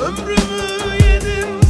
Ömrümü yedim.